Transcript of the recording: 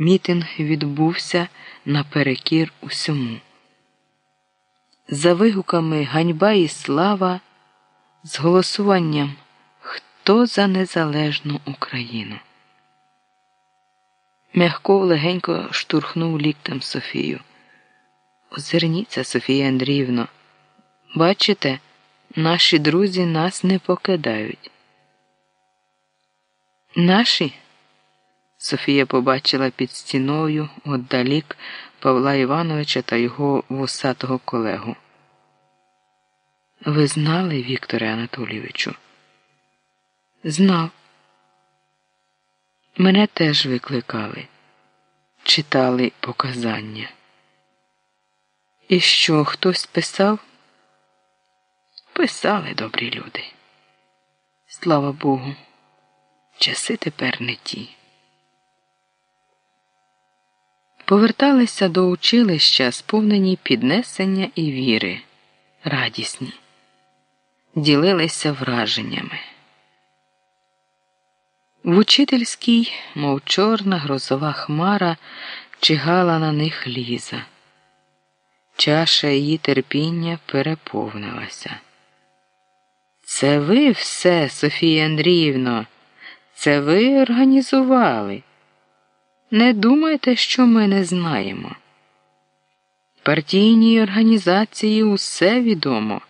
Мітинг відбувся наперекір усьому. За вигуками ганьба і слава, з голосуванням Хто за незалежну Україну. Мягков легенько штурхнув ліктем Софію. Озирніться, Софія Андріївно. Бачите, наші друзі нас не покидають. Наші? Софія побачила під стіною отдалік Павла Івановича та його вусатого колегу. Ви знали, Вікторе Анатолійовичу? Знав. Мене теж викликали, читали показання. І що хтось писав? Писали добрі люди. Слава Богу, часи тепер не ті. Поверталися до училища, сповнені піднесення і віри, радісні, ділилися враженнями. В учительській, мов чорна грозова хмара, чигала на них ліза. Чаша її терпіння переповнилася. Це ви все, Софія Андріївно, це ви організували. Не думайте, що ми не знаємо. Партійній організації усе відомо.